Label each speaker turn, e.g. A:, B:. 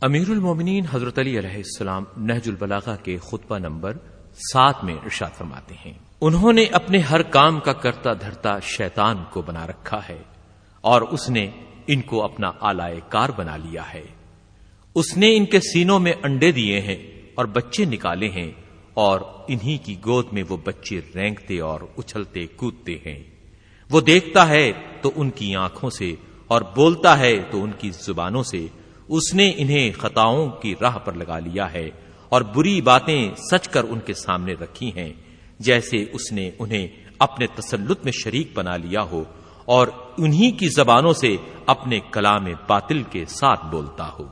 A: امیر المومنین حضرت علی علیہ السلام نہج البلاغہ کے خطبہ نمبر سات میں ارشاد فرماتے ہیں۔ انہوں نے اپنے ہر کام کا کرتا دھرتا شیطان کو بنا رکھا ہے اور اس نے ان کو اپنا آلائے کار بنا لیا ہے۔ اس نے ان کے سینوں میں انڈے دیے ہیں اور بچے نکالے ہیں اور انہی کی گود میں وہ بچے رینگتے اور اچھلتے کودتے ہیں۔ وہ دیکھتا ہے تو ان کی آنکھوں سے اور بولتا ہے تو ان کی زبانوں سے اس نے انہیں خطاؤں کی راہ پر لگا لیا ہے اور بری باتیں سچ کر ان کے سامنے رکھی ہیں، جیسے اس نے انہیں اپنے تسلط میں شریک بنا لیا ہو اور انہی کی زبانوں سے اپنے کلام باطل کے ساتھ بولتا ہو۔